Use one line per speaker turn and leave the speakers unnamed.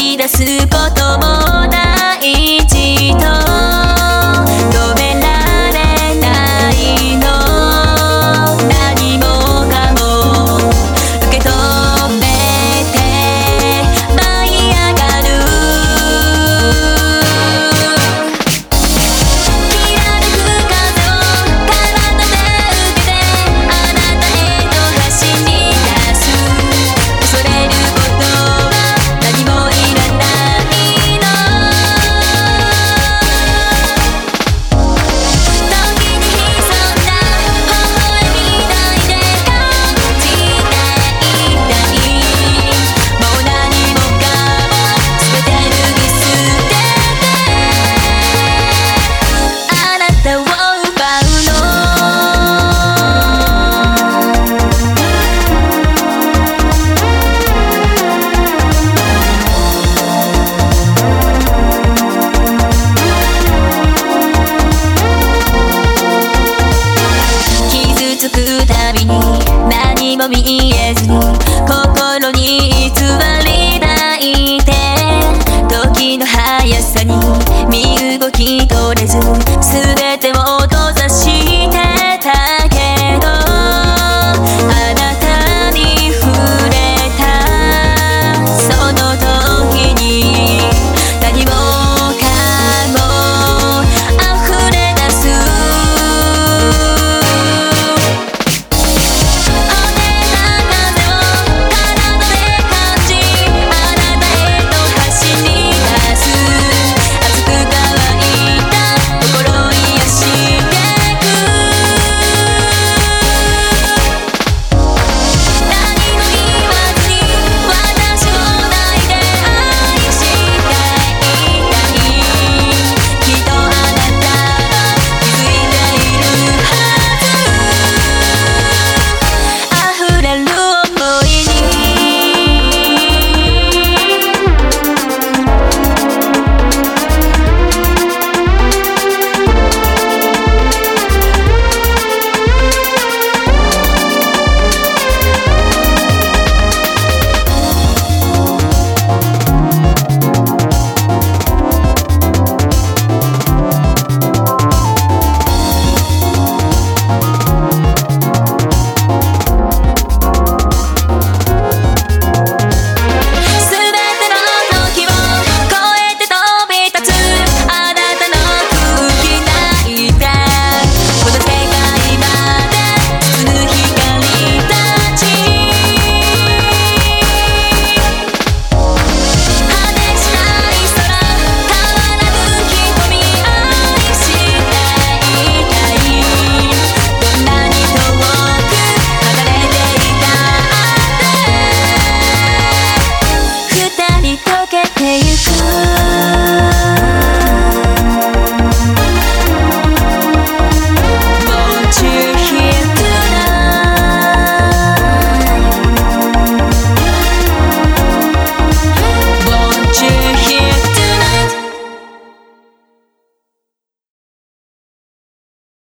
る飛び出すこともないに身動き取れず全て